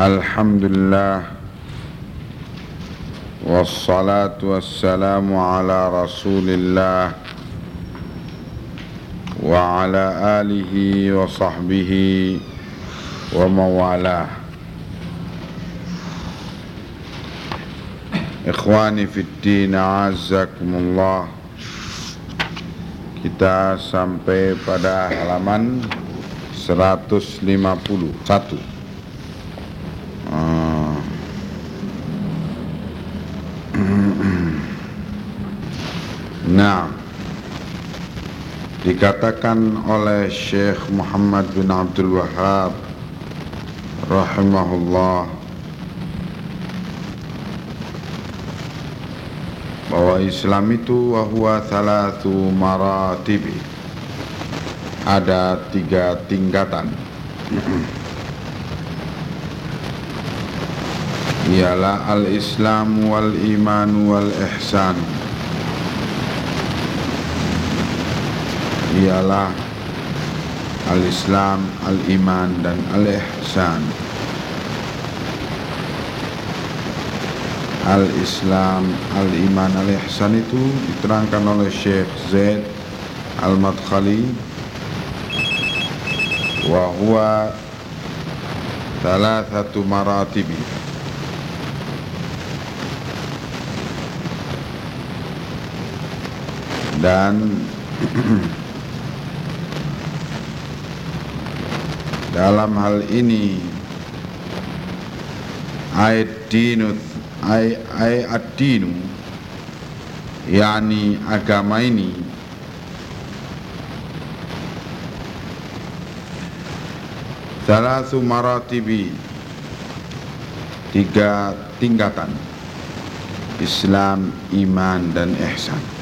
Alhamdulillah. Wassalamu'alaikum wassalamu ala rasulillah. Wa ala alihi wa sahbihi wa Kita sampai pada halaman 151 Nah Dikatakan oleh Syekh Muhammad bin Abdul Wahab Rahimahullah Bahwa Islam itu Wahuwa thalathu maratibi. Ada tiga tingkatan. Ialah al-Islam wal-Iman wal-Ihsan ialah al-Islam, al-Iman dan al-Ihsan. Al-Islam, al-Iman, al-Ihsan itu diterangkan oleh Syekh Zaid Al-Madkhali wa huwa thalathatu maratibi dan dalam hal ini. Ayat dinu ay, ay ad-dinu yakni agama ini. Salasu maratibi Tiga tingkatan Islam, iman dan ihsan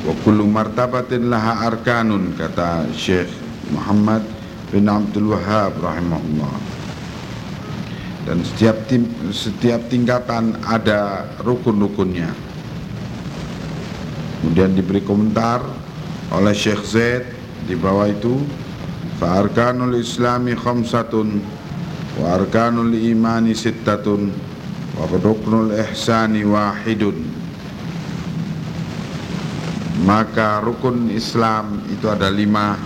Wa kullu martabatin laha arkanun kata Syekh Muhammad bin Abdul Wahab rahimahullah. Dan setiap tim, setiap tingkatan ada rukun-rukunnya. Kemudian diberi komentar oleh Syekh Zaid di bawah itu fa arkanul islami khamsatun wa arkanul imani sittatun wa ruknul ihsani wahidun maka rukun Islam itu ada lima.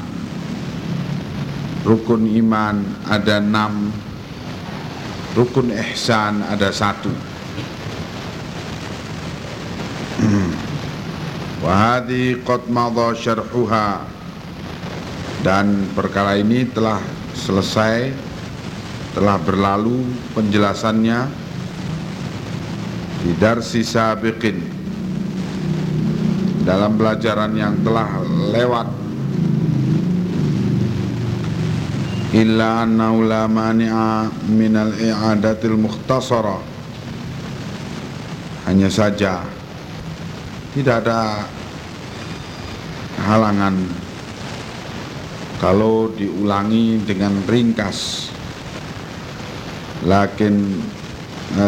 Rukun iman ada enam. Rukun ihsan ada satu. Wahadi qad madha syarhuha. Dan perkara ini telah selesai telah berlalu penjelasannya. Di darsi sabiqin dalam pelajaran yang telah lewat. Illa annahu la mani'a minal i'adatil mukhtasara. Hanya saja tidak ada halangan kalau diulangi dengan ringkas. Lakin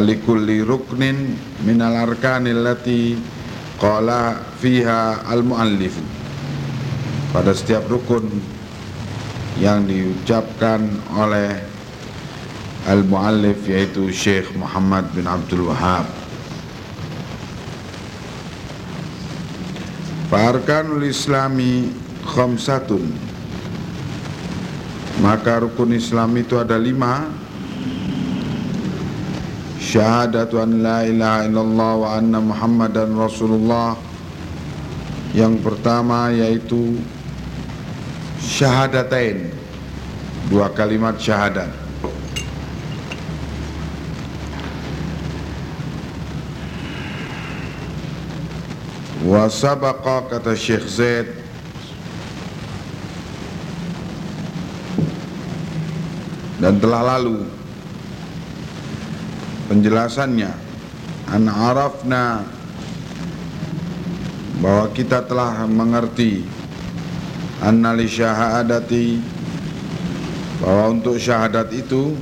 likulli ruknin minal arkanil lati Qala fiha al-muallif. Pada setiap rukun yang diucapkan oleh al-muallif yaitu Syekh Muhammad bin Abdul Wahab Farkanul Islami khamsatun. Maka rukun Islam itu ada lima syahadatu an la ilaha illallah wa anna muhammadan rasulullah. Yang pertama yaitu syahadatain. Dua kalimat syahadat. Wa sabaqa kata Syekh Zaid dan telah lalu penjelasannya. An arafna bahwa kita telah mengerti. Anna li syahadati bahwa untuk syahadat itu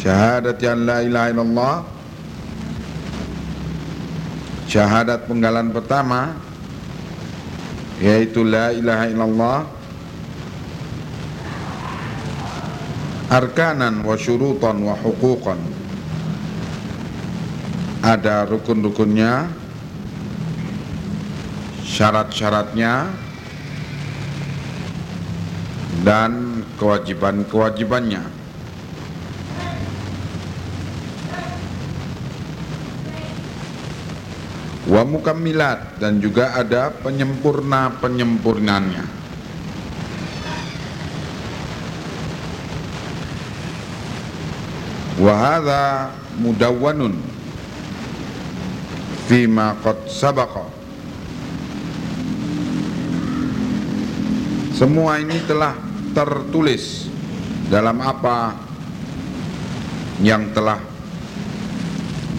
syahadat yang la ilaha illallah syahadat penggalan pertama yaitu la ilaha illallah arkanan wa syurutan wa huquqan. Ada rukun-rukunnya syarat-syaratnya dan kewajiban-kewajibannya. Wa mukammilat dan juga ada penyempurna-penyempurnanya wa hadha mudawwanun fima qad sabaqa. Semua ini telah tertulis dalam apa yang telah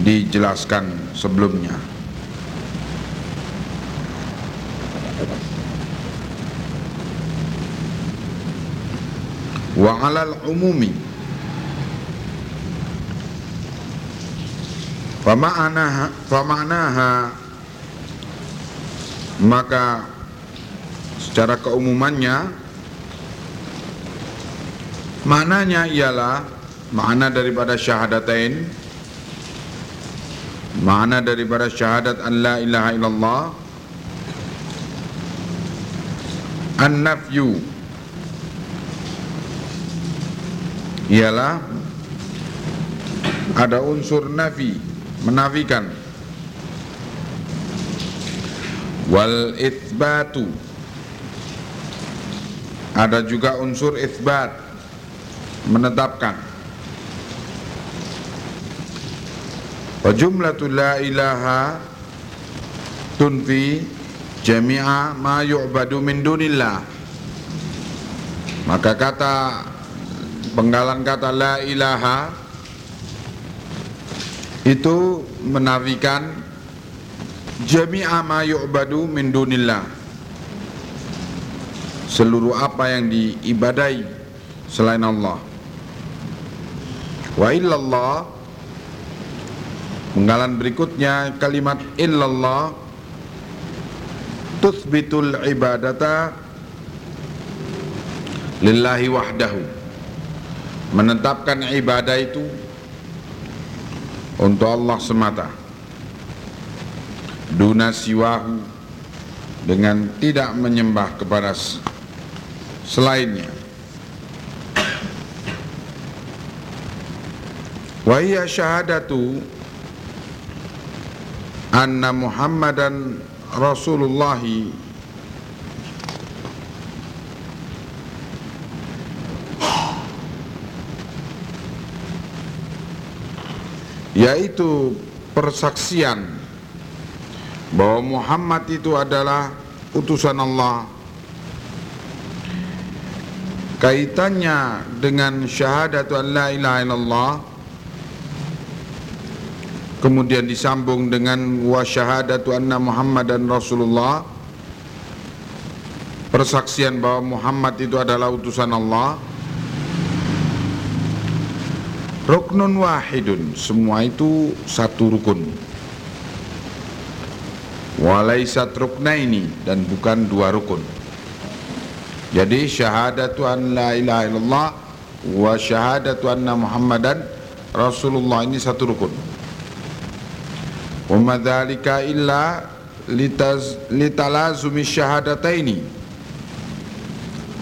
dijelaskan sebelumnya. Wa alal umumi fama'anaha maka secara keumumannya maknanya ialah makna daripada syahadatain. Makna daripada syahadat an la ilaha illallah. An-nafyu. Ialah ada unsur nafi menafikan. Wal itsbatu ada juga unsur itsbat menetapkan. Wa jumlatul la ilaha tunfi jami'a ma yu'badu min dunillah. Maka kata penggalan kata la ilaha itu menafikan jami'a ma yu'badu min dunillah. Seluruh apa yang diibadai selain Allah. Wa illallah penggalan berikutnya kalimat illallah tuthbitul ibadata lillahi wahdahu. Menetapkan ibadah itu untuk Allah semata. Duna siwahu dengan tidak menyembah kepada selainnya. Wa hiya syahadatu anna muhammadan rasulullahi yaitu persaksian bahwa Muhammad itu adalah utusan Allah. Kaitannya dengan syahadatu an la ilaha illallah kemudian disambung dengan wa syahadatu anna Muhammadan Rasulullah persaksian bahwa Muhammad itu adalah utusan Allah Ruknun wahidun. Semua itu satu rukun. Walaisat ruknaini Dan bukan dua rukun. Jadi syahadatu an la ilaha illallah Wa syahadatu anna muhammadan Rasulullah ini satu rukun. Wa illa Litalazumi syahadataini.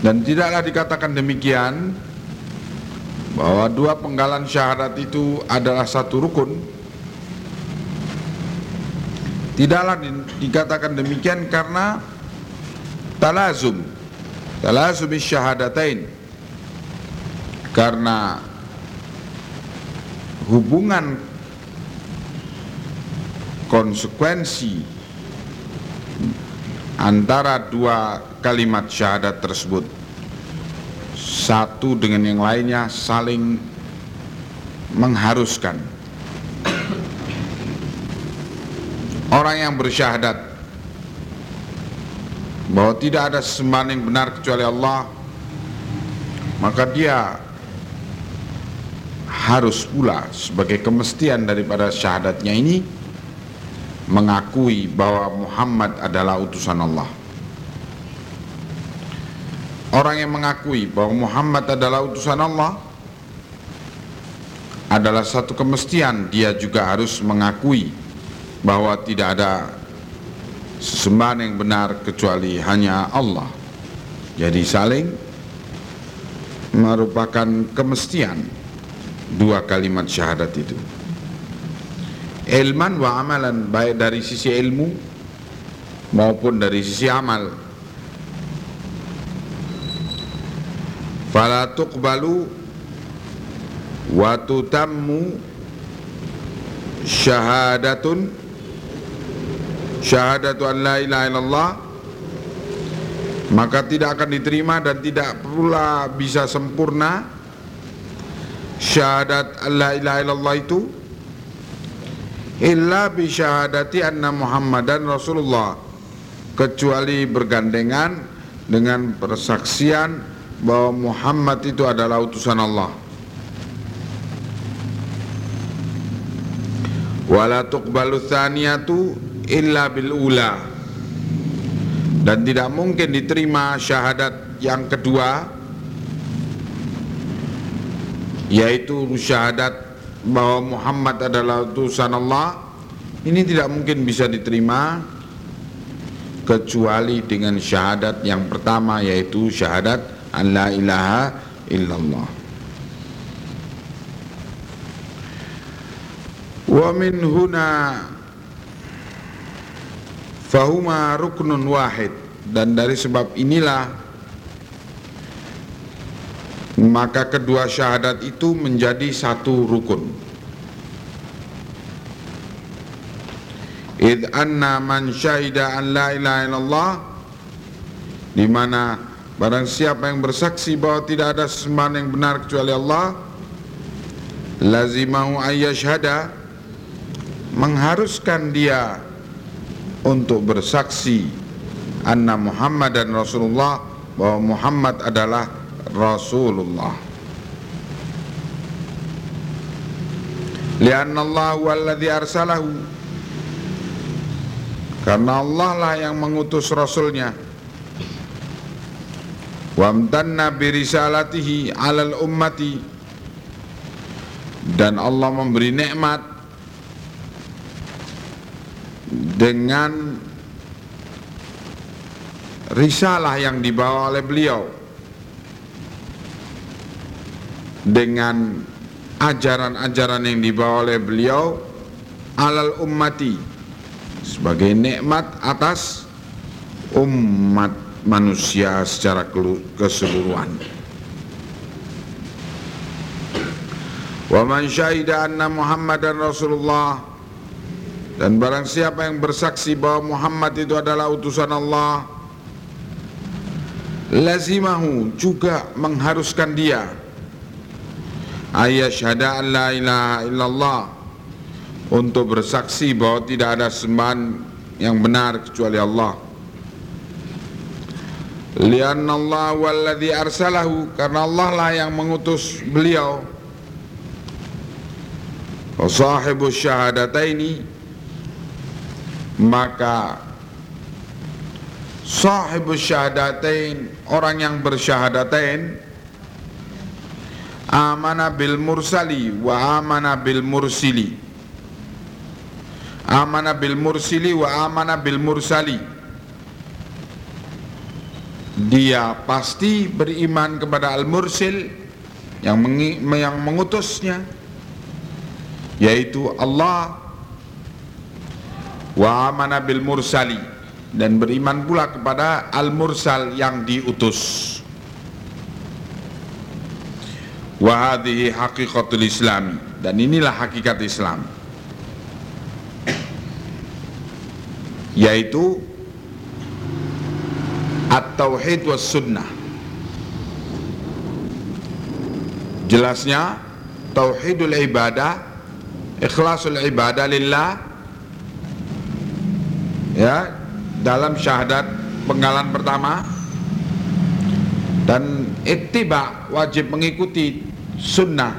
Dan tidaklah dikatakan demikian bahwa dua penggalan syahadat itu adalah satu rukun. Tidaklah dikatakan demikian karena talazum talazum syahadatain. Karena hubungan konsekuensi antara dua kalimat syahadat tersebut satu dengan yang lainnya saling mengharuskan. Orang yang bersyahadat bahwa tidak ada sembahan yang benar kecuali Allah maka dia harus pula sebagai kemestian daripada syahadatnya ini mengakui bahwa Muhammad adalah utusan Allah Orang yang mengakui bahwa Muhammad adalah utusan Allah adalah satu kemestian dia juga harus mengakui bahwa tidak ada sesembahan yang benar kecuali hanya Allah. Jadi saling merupakan kemestian dua kalimat syahadat itu. Ilman wa amalan baik dari sisi ilmu maupun dari sisi amal. Fala tuqbalu wa tutammu syahadatun syahadatu an la ilaha illallah. Maka tidak akan diterima dan tidak pula bisa sempurna syahadat an la ilaha illallah itu. Illa bi syahadati anna muhammadan rasulullah. Kecuali bergandengan dengan persaksian bahwa Muhammad itu adalah utusan Allah. Wala tuqbalu thaniyatu illa bil ula. Dan tidak mungkin diterima syahadat yang kedua yaitu syahadat bahwa Muhammad adalah utusan Allah. Ini tidak mungkin bisa diterima kecuali dengan syahadat yang pertama yaitu syahadat an la ilaha illallah Wa min huna fahuma ruknun wahid dan dari sebab inilah maka kedua syahadat itu menjadi satu rukun. Id anna man syahida an la ilaha illallah di mana barang siapa yang bersaksi bahwa tidak ada sembahan yang benar kecuali Allah lazimahu ayyashhada mengharuskan dia untuk bersaksi anna Muhammad dan Rasulullah bahwa Muhammad adalah Rasulullah. Lianna Allah arsalahu Karena Allah lah yang mengutus Rasulnya Wamtanna birisalatihi alal ummati. Dan Allah memberi nikmat dengan risalah yang dibawa oleh beliau. Dengan ajaran-ajaran yang dibawa oleh beliau alal ummati. Sebagai nikmat atas umat manusia secara keseluruhan. Wa man syahida anna Muhammadan Rasulullah dan barang siapa yang bersaksi bahwa Muhammad itu adalah utusan Allah Lazimahu juga mengharuskan dia Ayat syahada an la ilaha illallah Untuk bersaksi bahwa tidak ada sembahan yang benar kecuali Allah Lianna Allah walladhi arsalahu. Karena Allah lah yang mengutus beliau. Sahibu syahadataini. Maka sahibus syahadatain orang yang bersyahadatain amana bil mursali wa amana bil mursili. Amana bil mursili wa amana bil mursali dia pasti beriman kepada al mursil yang, yang mengutusnya yaitu Allah. Wa amana bil mursali dan beriman pula kepada al mursal yang diutus. Wa hadhihi haqiqatul islam dan inilah hakikat Islam. Yaitu at-tauhid was sunnah. Jelasnya tauhidul ibadah ikhlasul ibadah lillah ya dalam syahadat penggalan pertama dan ittiba wajib mengikuti sunnah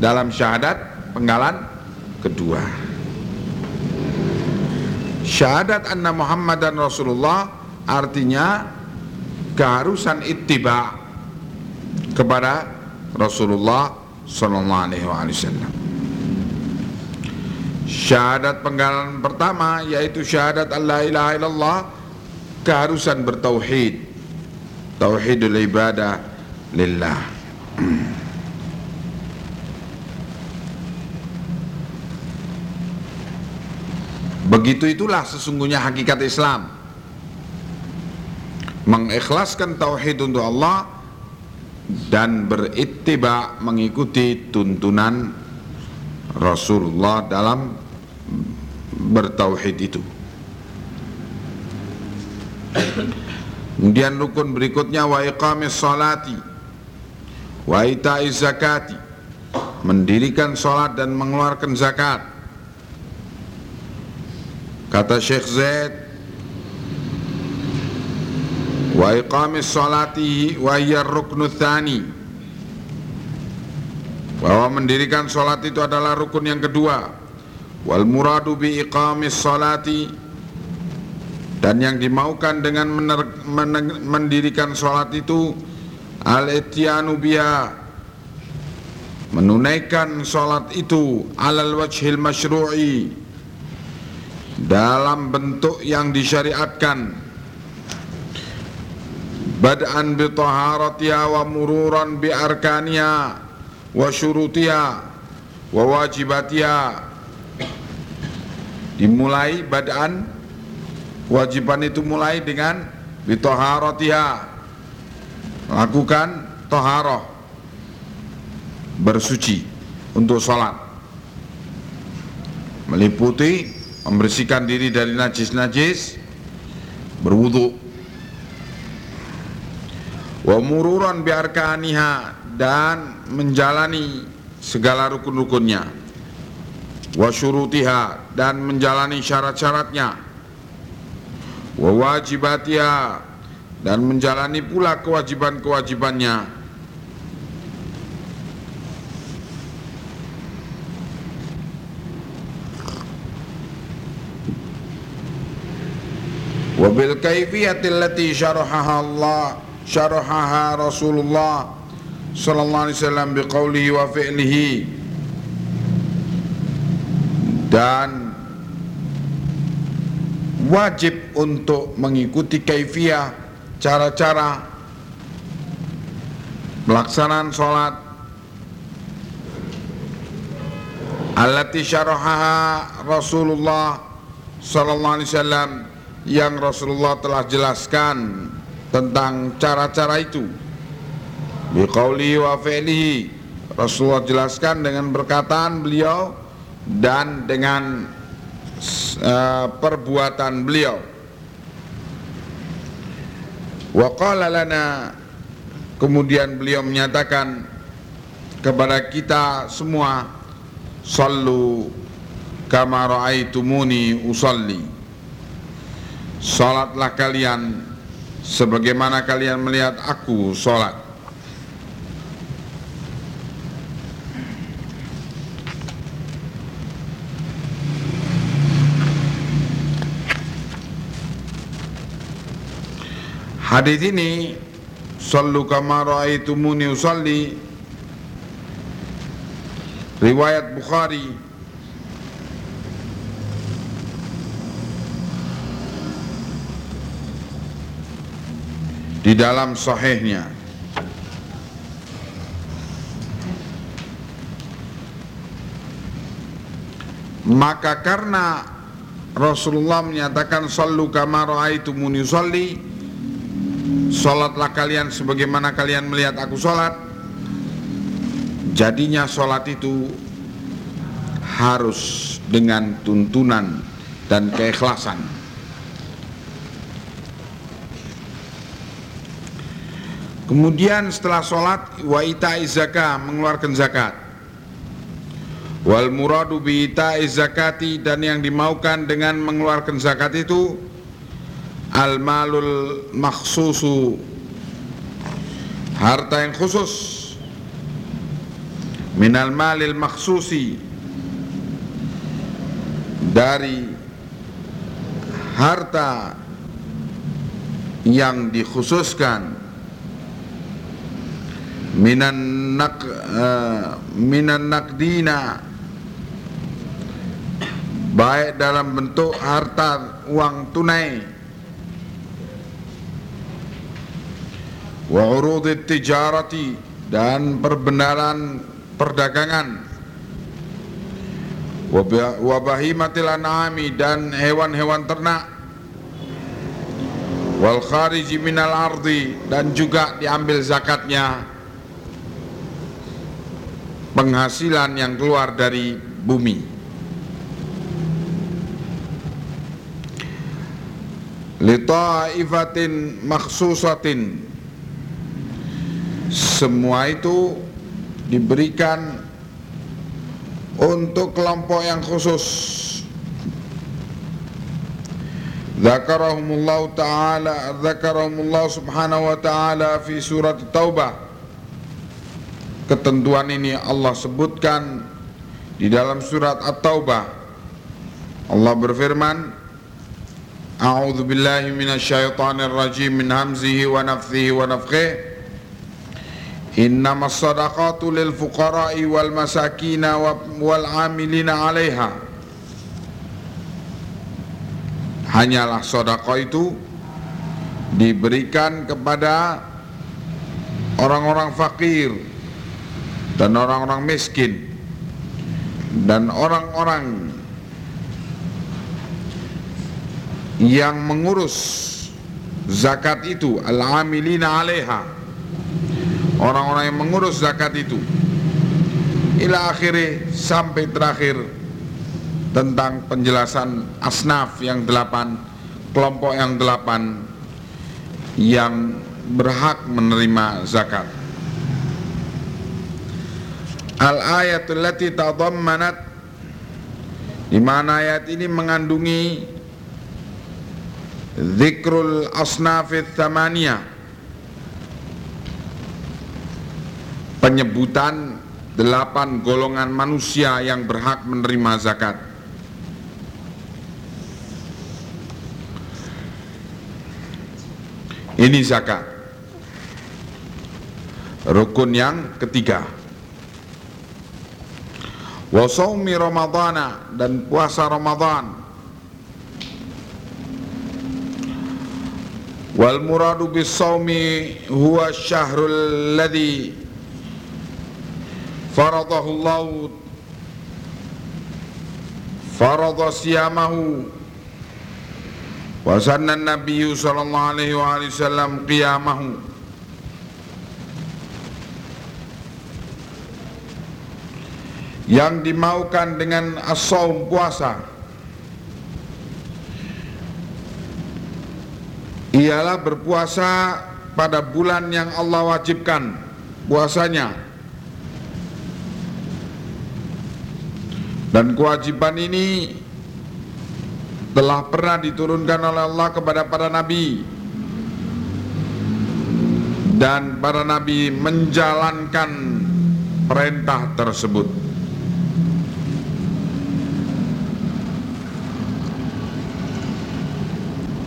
dalam syahadat penggalan kedua. Syahadat anna Muhammad dan Rasulullah artinya keharusan ittiba kepada Rasulullah sallallahu alaihi wasallam Syahadat penggalan pertama yaitu syahadat Allah ilaha illallah keharusan bertauhid. Tauhidul ibadah lillah. Begitu itulah sesungguhnya hakikat Islam. Mengikhlaskan tauhid untuk Allah dan berittiba mengikuti tuntunan Rasulullah dalam bertauhid itu. Kemudian rukun berikutnya wa iqamis salati wa ita'iz zakati mendirikan salat dan mengeluarkan zakat Kata Syekh Zaid Wa iqamis salati wa hiya ruknu thani. Bahwa mendirikan salat itu adalah rukun yang kedua. Wal muradu bi iqamis salati Dan yang dimaukan dengan mener, mener, mendirikan salat itu Al-ityanu biha. Menunaikan salat itu Alal wajhil masyru'i. Dalam bentuk yang disyariatkan bad'an bi taharatiha wa mururan bi arkaniha wa syurutiha wa wajibatiha dimulai bad'an wajiban itu mulai dengan bi taharatiha lakukan taharah bersuci untuk sholat. Meliputi membersihkan diri dari najis-najis berwudu wa mururan biarkaniha dan menjalani segala rukun-rukunnya. Wa syurutiha dan menjalani syarat-syaratnya. Wa wajibatiha dan menjalani pula kewajiban-kewajibannya. Wabil kayfiyati allati syarahaha Allah syarahaha Rasulullah sallallahu alaihi wasallam biqaulihi dan wajib untuk mengikuti kaifiyah cara-cara pelaksanaan sholat. Allati syarahaha Rasulullah sallallahu alaihi wasallam yang Rasulullah telah jelaskan tentang cara-cara itu. Biqauli wa fi'lihi. Rasulullah jelaskan dengan perkataan beliau dan dengan uh, perbuatan beliau. Wa qala lana kemudian beliau menyatakan kepada kita semua sallu kama raaitumuni usalli. Salatlah kalian sebagaimana kalian melihat aku salat. Hadis ini Sallu kama ra'aitumuni usalli Riwayat Bukhari di dalam sahihnya. Maka karena Rasulullah menyatakan sallu kama raaitumuni usalli salatlah kalian sebagaimana kalian melihat aku salat jadinya salat itu harus dengan tuntunan dan keikhlasan Kemudian setelah sholat wa ita'iz zakah mengeluarkan zakat. Wal muradu bi ita'iz dan yang dimaukan dengan mengeluarkan zakat itu al malul makhsusu harta yang khusus minal malil makhsusi dari harta yang dikhususkan minan nak uh, minan nakdina baik dalam bentuk harta uang tunai. Wa urudit tijarati dan perbenaran perdagangan. Wa bahimatil an'ami dan hewan-hewan ternak. Wal khariji minal ardi dan juga diambil zakatnya penghasilan yang keluar dari bumi. Litaifatin maksusatin semua itu diberikan untuk kelompok yang khusus. Zakarahumullah ta'ala Zakarahumullah subhanahu wa ta'ala Fi surat Taubah Ketentuan ini Allah sebutkan Di dalam surat At-Taubah. Allah berfirman A'udzu billahi minasyaitonir rajim min hamzihi wa nafthihi wa nafthihi Innama sadaqatu lil fuqara'i wal masakina wal amilina 'alaiha. Hanyalah sedekah itu diberikan kepada orang-orang fakir dan orang-orang miskin. Dan orang-orang yang mengurus zakat itu al-amilina 'alaiha. Orang-orang yang mengurus zakat itu. Ila akhiri sampai terakhir tentang penjelasan asnaf yang delapan kelompok yang delapan yang berhak menerima zakat al ayatul lati tadammanat di mana ayat ini mengandungi zikrul asnafit thamaniyah penyebutan delapan golongan manusia yang berhak menerima zakat. Ini zakat. Rukun yang ketiga wa saumi ramadana dan puasa Ramadhan. wal muradu bis saumi huwa syahrul ladzi faradahu Allah farada siyamahu wa sanna nabiyyu sallallahu alaihi wa alihi wasallam qiyamahu yang dimaukan dengan as-saum puasa ialah berpuasa pada bulan yang Allah wajibkan puasanya Dan kewajiban ini telah pernah diturunkan oleh Allah kepada para nabi dan para nabi menjalankan perintah tersebut.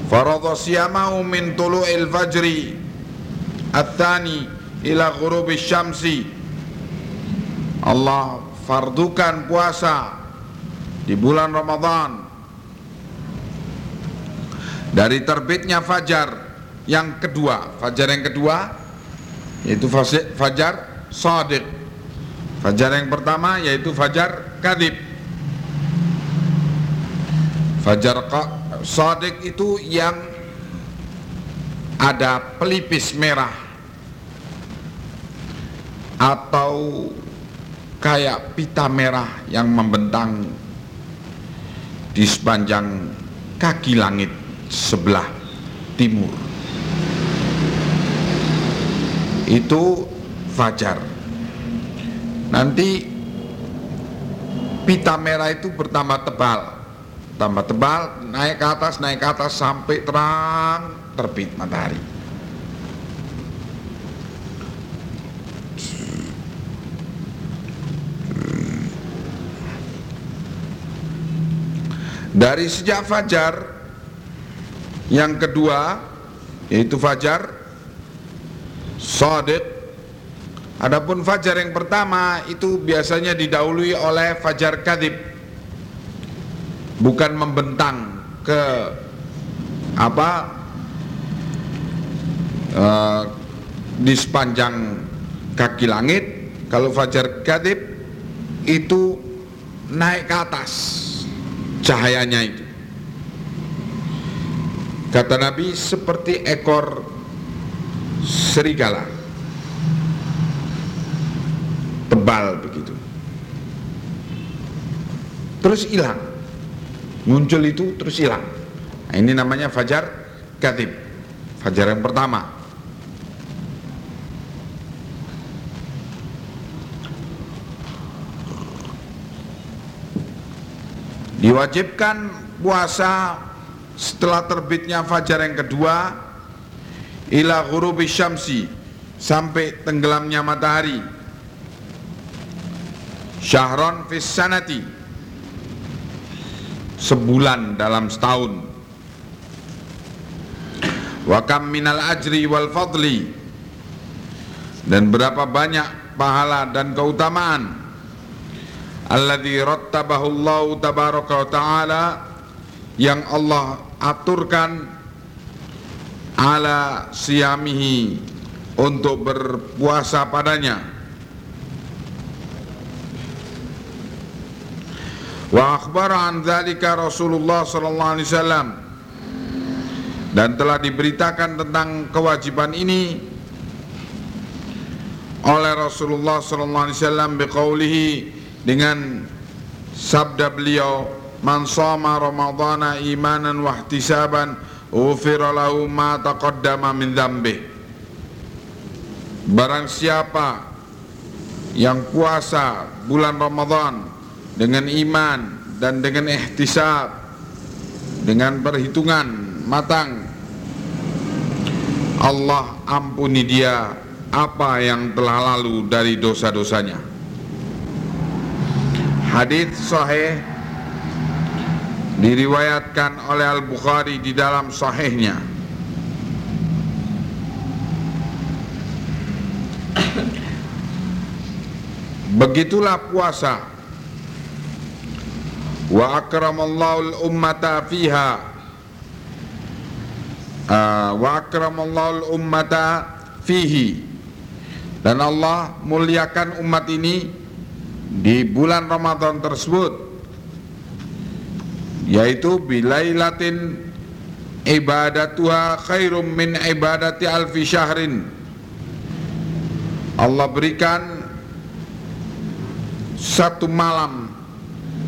Faradha siyamahu min tulu'il fajri at-tani ila ghurubi syamsi. Allah fardukan puasa di bulan Ramadan. Dari terbitnya fajar yang kedua fajar yang kedua yaitu fajar sadiq. Fajar yang pertama yaitu fajar kadib fajar sadiq itu yang ada pelipis merah atau kayak pita merah yang membentang di sepanjang kaki langit sebelah timur. Itu fajar. Nanti pita merah itu bertambah tebal, tambah tebal, naik ke atas, naik ke atas sampai terang terbit matahari. Dari sejak fajar yang kedua yaitu fajar sadiq Adapun fajar yang pertama itu biasanya didahului oleh fajar kadib bukan membentang ke apa uh, di sepanjang kaki langit kalau fajar kadib itu naik ke atas cahayanya itu. Kata Nabi seperti ekor serigala. Tebal begitu. Terus hilang muncul itu terus hilang. Nah, ini namanya fajar katib fajar yang pertama. Diwajibkan puasa setelah terbitnya fajar yang kedua ila ghurubi syamsi sampai tenggelamnya matahari. Syahron fis sebulan dalam setahun. Wa kam minal ajri wal fadli. Dan berapa banyak pahala dan keutamaan. Alladzi rattabahu Allah tabaraka wa taala yang Allah aturkan ala siyamihi untuk berpuasa padanya Wa akhbara an dzalika Rasulullah sallallahu alaihi wasallam. Dan telah diberitakan tentang kewajiban ini oleh Rasulullah sallallahu alaihi wasallam biqaulihi dengan sabda beliau man shama ramadhana imanan wa ihtisaban ufira lahu ma taqaddama min dzambi barang siapa yang puasa bulan Ramadan dengan iman dan dengan ihtisab dengan perhitungan matang. Allah ampuni dia apa yang telah lalu dari dosa-dosanya. Hadis sahih diriwayatkan oleh Al-Bukhari di dalam sahihnya. Begitulah puasa wa akramallahu al-ummata fiha. Uh, wa akramallahu al-ummata fihi. Dan Allah muliakan umat ini di bulan Ramadan tersebut yaitu bilailatin ibadatuha khairum min ibadati alfi syahrin. Allah berikan satu malam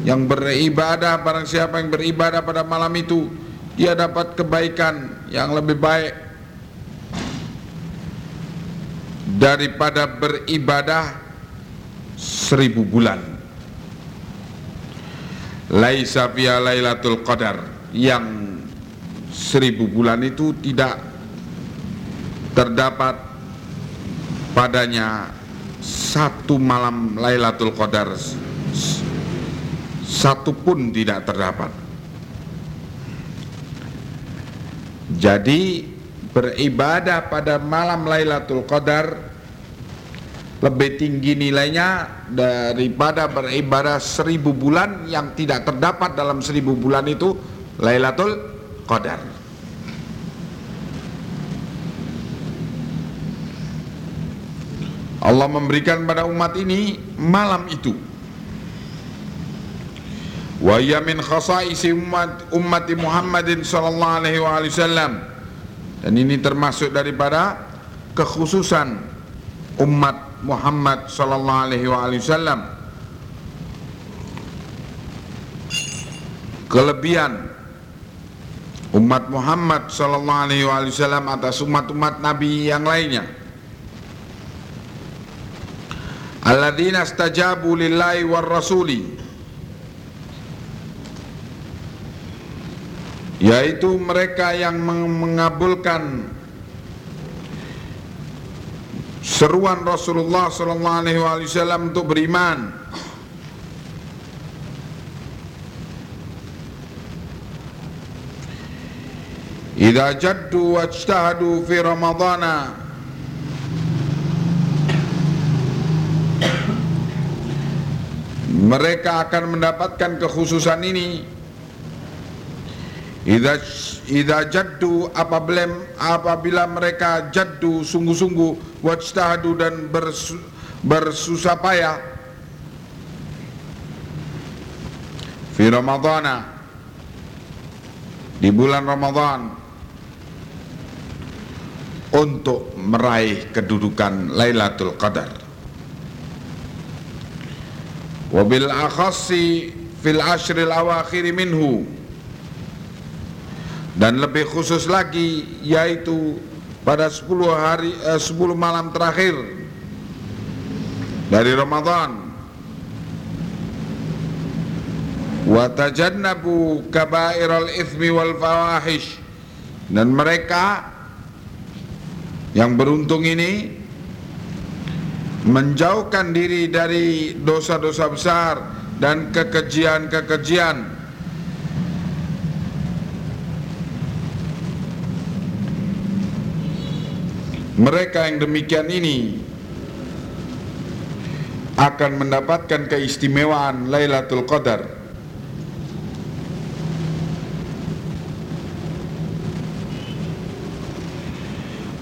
yang beribadah barang siapa yang beribadah pada malam itu dia dapat kebaikan yang lebih baik daripada beribadah seribu bulan. Laisa fiya lailatul qadar yang seribu bulan itu tidak terdapat padanya satu malam Lailatul Qadar satu pun tidak terdapat. Jadi beribadah pada malam Lailatul Qadar lebih tinggi nilainya daripada beribadah seribu bulan yang tidak terdapat dalam seribu bulan itu Lailatul Qadar. Allah memberikan pada umat ini malam itu wa ya min khasaisi umat ummati Muhammadin sallallahu alaihi wasallam. Dan ini termasuk daripada kekhususan umat Muhammad sallallahu alaihi wasallam. Kelebihan umat Muhammad sallallahu alaihi wasallam atas umat-umat nabi yang lainnya. Alladzina istajabu lillahi war rasuli yaitu mereka yang mengabulkan seruan Rasulullah wasallam untuk beriman. Idza jaddu wajtahadu fi ramadhana. Mereka akan mendapatkan kekhususan ini Idza idza jaddu apabila apabila mereka jaddu sungguh-sungguh wajtahadu dan bersu, bersusah payah fi ramadhana. Di bulan Ramadan untuk meraih kedudukan Lailatul Qadar. Wabil akhassi fil ashril awakhir minhu dan lebih khusus lagi yaitu pada 10 hari eh, 10 malam terakhir dari Ramadan. Wa tajannabu kabairal ithmi wal fawahish. Dan mereka yang beruntung ini menjauhkan diri dari dosa-dosa besar dan kekejian-kekejian mereka yang demikian ini akan mendapatkan keistimewaan Lailatul Qadar.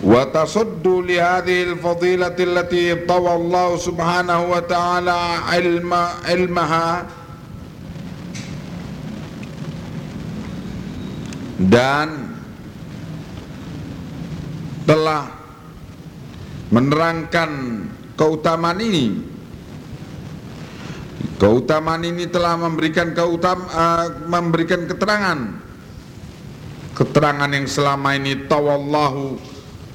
Wa tasuddu li hadhihi al-fadilati allati tawa Allah subhanahu wa ta'ala ilma ilmaha. Dan telah menerangkan keutamaan ini. Keutamaan ini telah memberikan keutam uh, memberikan keterangan. Keterangan yang selama ini tawallahu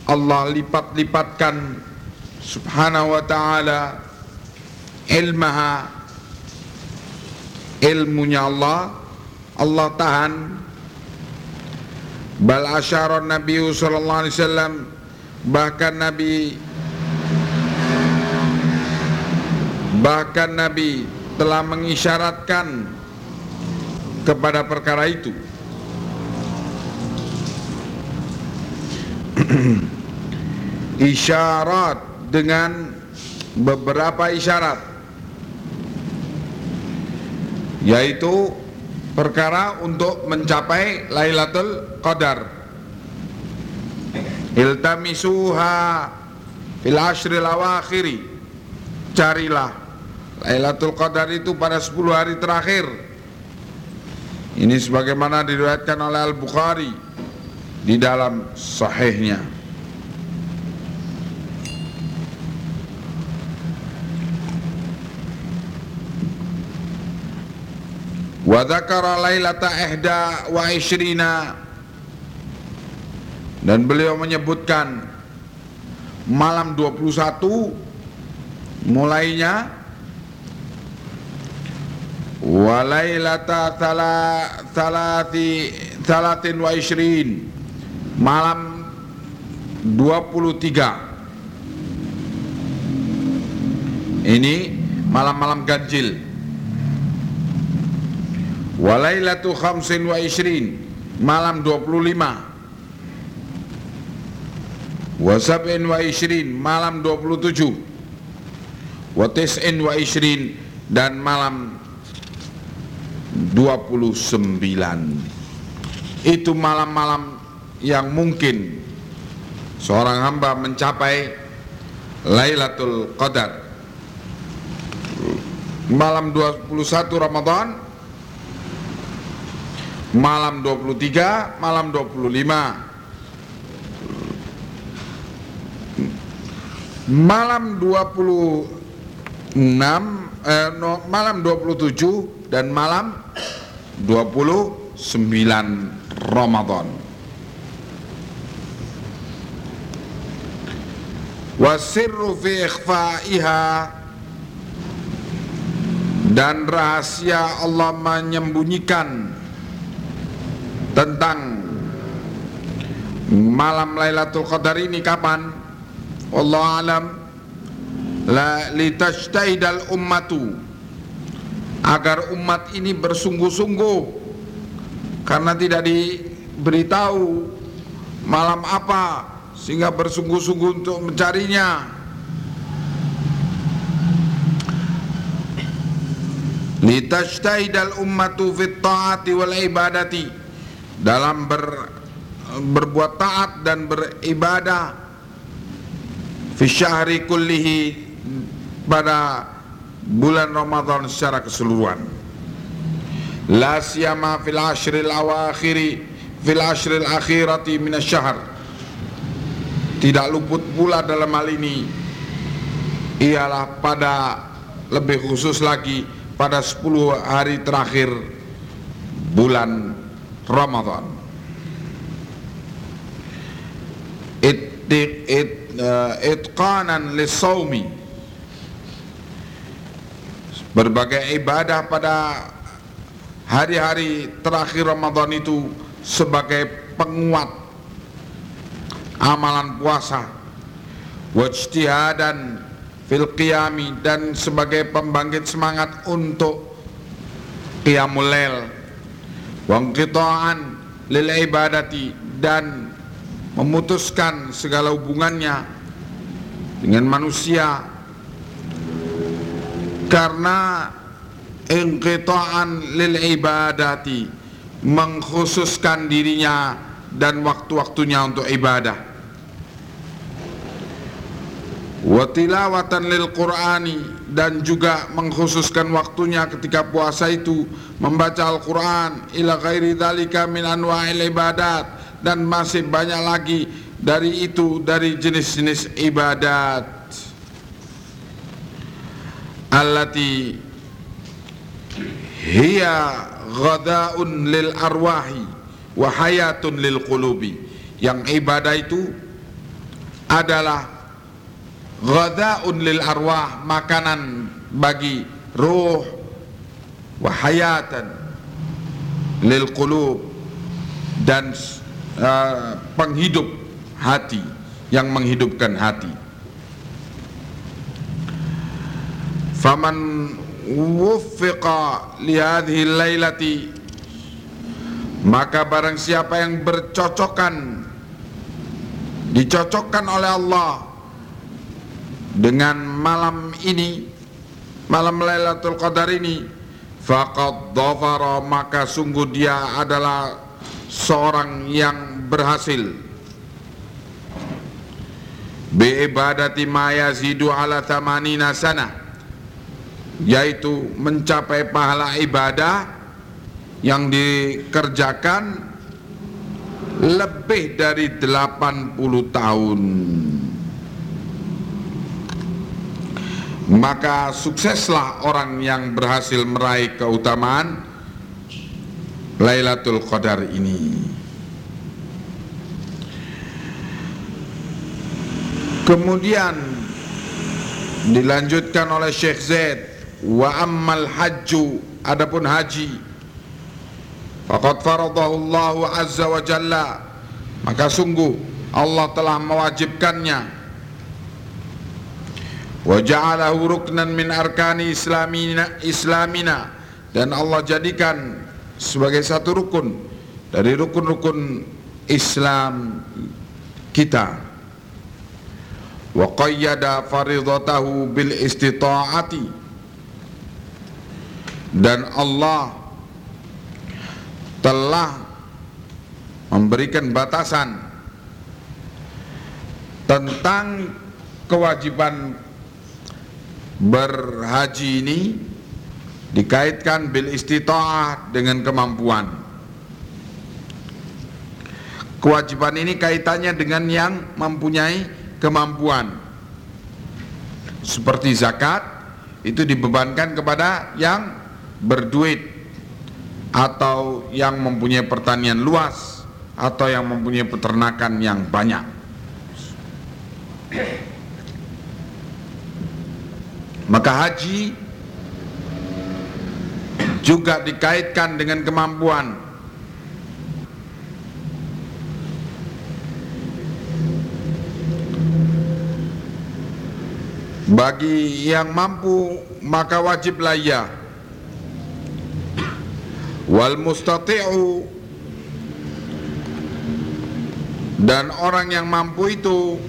Allah lipat-lipatkan subhanahu wa ta'ala ilmaha ilmunya Allah Allah tahan. Bal asyara Nabi sallallahu bahkan Nabi bahkan Nabi telah mengisyaratkan kepada perkara itu. Isyarat dengan beberapa isyarat. Yaitu perkara untuk mencapai Lailatul Qadar. Iltamisuha fil ashril awakhiri. Carilah Lailatul Qadar itu pada 10 hari terakhir. Ini sebagaimana diriwayatkan oleh Al-Bukhari di dalam sahihnya. Wa dzakara lailata ihda wa ishrina. Dan beliau menyebutkan malam 21 mulainya wa lailata salati salatin wa ishrin malam 23 ini malam-malam ganjil. Walailatu khamsin wa ishrin Malam 25 Wasab'in wa ishrin Malam 27 Watis'in wa ishrin Dan malam 29 Itu malam-malam yang mungkin Seorang hamba mencapai Lailatul Qadar. Malam 21 Ramadan malam 23, malam 25 malam 26 eh, no, malam 27 dan malam 29 Ramadan. Wasirru fi ikhfa'iha dan rahasia Allah menyembunyikan tentang malam Lailatul Qadar ini kapan? Allah alam. La litajtahidal ummatu agar umat ini bersungguh-sungguh. Karena tidak diberitahu malam apa sehingga bersungguh-sungguh untuk mencarinya. Litajtahidal ummatu fit ta'ati wal ibadati. Dalam ber, berbuat taat dan beribadah. Fi syahri kullihi pada bulan Ramadan secara keseluruhan. La siyama fil ashril awakhiri fil ashril akhirati minasyahr. Tidak luput pula dalam hal ini. Ialah pada lebih khusus lagi pada 10 hari terakhir bulan Ramadan. It, it, uh, itqanan lisawmi berbagai ibadah pada hari-hari terakhir Ramadan itu sebagai penguat amalan puasa wajtihadan fil qiyami dan sebagai pembangkit semangat untuk qiyamul lail wangqita'an lil ibadati dan memutuskan segala hubungannya dengan manusia karena inqita'an lil ibadati mengkhususkan dirinya dan waktu-waktunya untuk ibadah. Wa tilawatan lil qur'ani dan juga mengkhususkan waktunya ketika puasa itu membaca Al-Qur'an ila ghairi dzalika min anwa'il ibadat dan masih banyak lagi dari itu dari jenis-jenis ibadat allati hiya ghadaun lil arwahi wa hayatun lil qulubi yang ibadah itu adalah ghadaun lil arwah makanan bagi ruh wa hayatan lil qulub dan uh, penghidup hati yang menghidupkan hati faman wuffiqa li hadhihi lailati maka barang siapa yang bercocokan dicocokkan oleh Allah dengan malam ini malam Lailatul Qadar ini faqad dhafara maka sungguh dia adalah seorang yang berhasil. Bi ibadati ma yazidu ala thamanina sanah yaitu mencapai pahala ibadah yang dikerjakan lebih dari 80 tahun. Maka sukseslah orang yang berhasil meraih keutamaan Lailatul Qadar ini. Kemudian dilanjutkan oleh Syekh Zaid wa ammal hajju adapun haji faqad faradahu Allah azza wa jalla. Maka sungguh Allah telah mewajibkannya. Wa ja'alahu ruknan min arkani islamina islamina. Dan Allah jadikan sebagai satu rukun dari rukun-rukun Islam kita. Wa qayyada faridatahu bil istita'ati dan Allah telah memberikan batasan tentang kewajiban berhaji ini dikaitkan bil istita'ah dengan kemampuan. Kewajiban ini kaitannya dengan yang mempunyai kemampuan. Seperti zakat itu dibebankan kepada yang berduit atau yang mempunyai pertanian luas atau yang mempunyai peternakan yang banyak. Maka haji juga dikaitkan dengan kemampuan bagi yang mampu maka wajiblah ia wal mustati'u. Dan orang yang mampu itu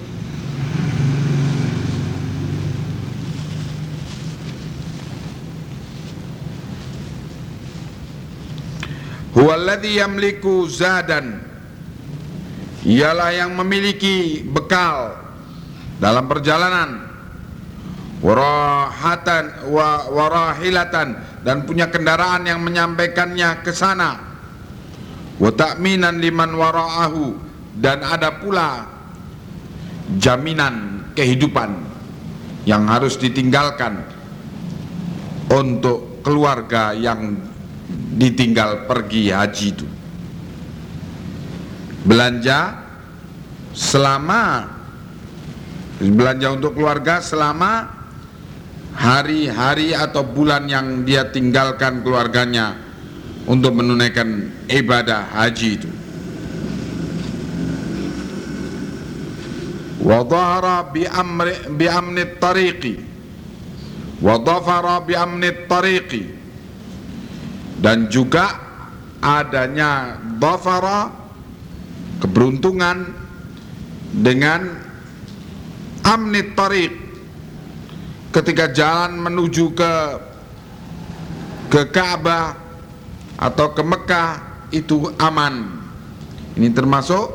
huwallazi yamliku zadan ialah yang memiliki bekal dalam perjalanan warahatan wa warahilatan dan punya kendaraan yang menyampaikannya ke sana. Wa ta'minan liman wara'ahu dan ada pula jaminan kehidupan yang harus ditinggalkan untuk keluarga yang ditinggal pergi haji itu. Belanja selama belanja untuk keluarga selama hari-hari atau bulan yang dia tinggalkan keluarganya untuk menunaikan ibadah haji itu. Bi amni tariqi. Wa dhafara bi amni tariqi. Dan juga adanya dhafara keberuntungan dengan amni tariq ketika jalan menuju ke ke Ka'bah atau ke Mekah itu aman. Ini termasuk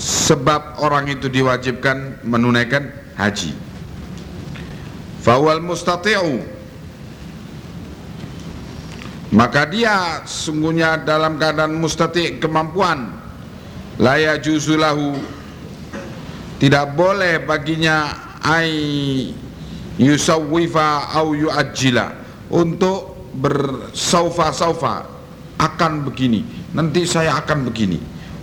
sebab orang itu diwajibkan menunaikan haji. Fawal mustati'u maka dia sungguhnya dalam keadaan mustati' kemampuan la yajuzulahu tidak boleh baginya ai yusawwifa au yuajjila. Untuk bersaufa-saufa akan begini. Nanti saya akan begini.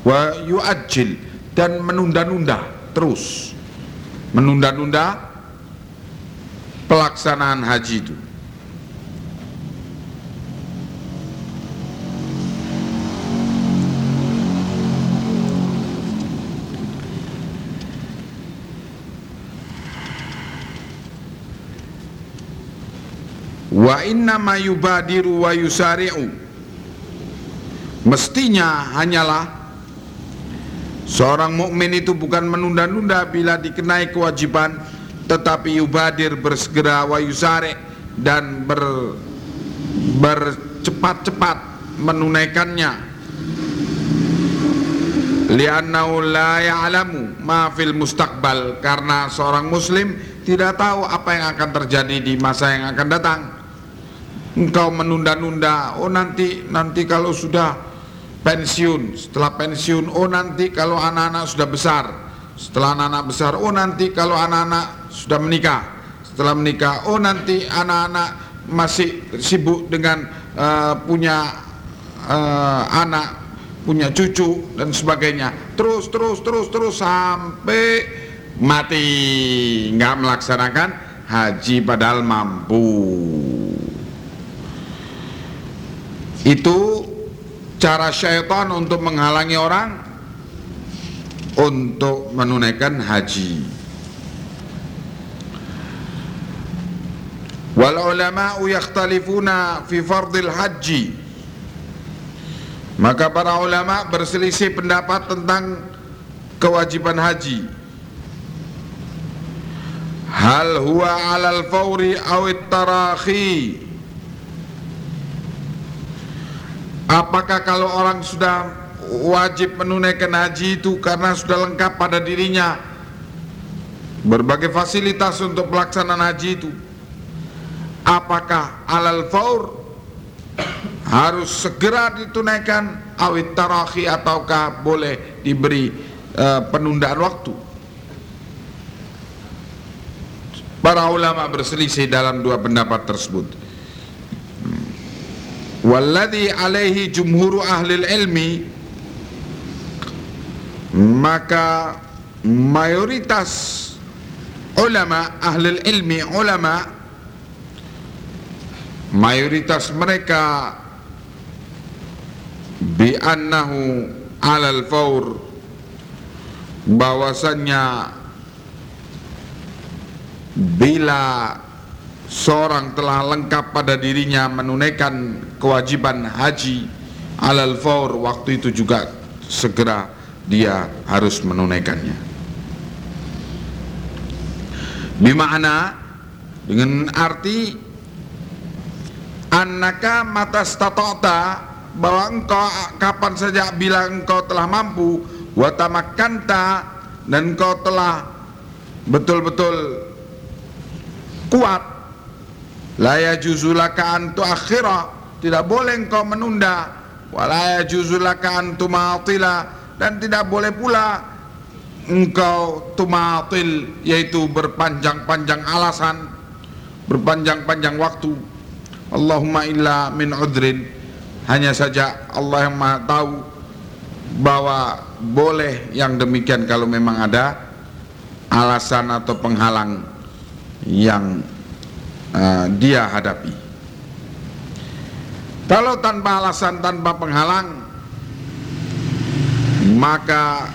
Wa yuajjil dan menunda-nunda terus. Menunda-nunda pelaksanaan haji itu wa inna ma yubadiru wa yusari'u. Mestinya hanyalah seorang mukmin itu bukan menunda-nunda bila dikenai kewajiban tetapi yubadir bersegera wa yusari' dan ber bercepat-cepat menunaikannya. Li'annahu la ya'lamu ma fil mustaqbal karena seorang muslim tidak tahu apa yang akan terjadi di masa yang akan datang engkau menunda-nunda oh nanti nanti kalau sudah pensiun setelah pensiun oh nanti kalau anak-anak sudah besar setelah anak-anak besar oh nanti kalau anak-anak sudah menikah setelah menikah oh nanti anak-anak masih sibuk dengan uh, punya uh, anak punya cucu dan sebagainya. Terus terus terus terus sampai mati. Nggak melaksanakan haji padahal mampu itu cara syaitan untuk menghalangi orang untuk menunaikan haji. Wal ulama'u yakhtalifuna fi fardil haji. Maka para ulama berselisih pendapat tentang kewajiban haji. Hal huwa 'alal fawri aw tarahi Apakah kalau orang sudah wajib menunaikan haji itu karena sudah lengkap pada dirinya? Berbagai fasilitas untuk pelaksanaan haji itu. Apakah alal faur harus segera ditunaikan awit tarahi ataukah boleh diberi uh, penundaan waktu? Para ulama berselisih dalam dua pendapat tersebut Walladhi alaihi jumhuru ahli ilmi Maka mayoritas ulama ahli ilmi ulama mayoritas mereka bi annahu alal faur bahwasannya bila seorang telah lengkap pada dirinya menunaikan kewajiban haji alal faur waktu itu juga segera dia harus menunaikannya. Bimana dengan arti annaka mata statota bahwa engkau kapan saja bila engkau telah mampu watamakanta dan engkau telah betul-betul kuat la yajuzulaka antu akhirah tidak boleh engkau menunda. Wala yajuzulaka antu matila dan tidak boleh pula engkau tumatil yaitu berpanjang-panjang alasan berpanjang-panjang waktu. Allahumma illa min udrin. Hanya saja Allah yang maha tahu bahwa boleh yang demikian kalau memang ada alasan atau penghalang yang uh, dia hadapi kalau tanpa alasan tanpa penghalang maka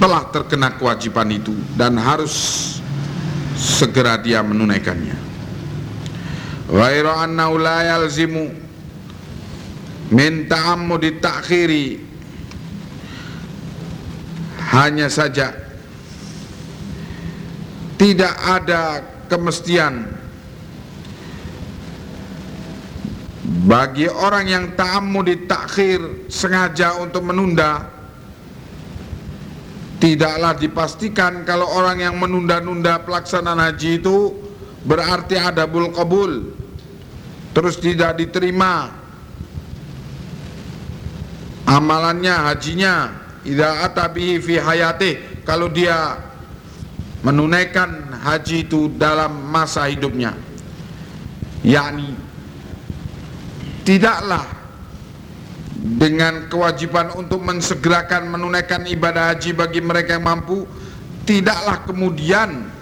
telah terkena kewajiban itu dan harus segera dia menunaikannya. Ghairu annahu la yalzimu min ta'ammudi ta'khiri. Hanya saja tidak ada kemestian bagi orang yang ta'ammudi takhir sengaja untuk menunda tidaklah dipastikan kalau orang yang menunda-nunda pelaksanaan haji itu berarti ada bul kabul terus tidak diterima amalannya hajinya. Idza atabihi fi hayati kalau dia menunaikan haji itu dalam masa hidupnya. Yakni tidaklah dengan kewajiban untuk mensegerakan menunaikan ibadah haji bagi mereka yang mampu tidaklah kemudian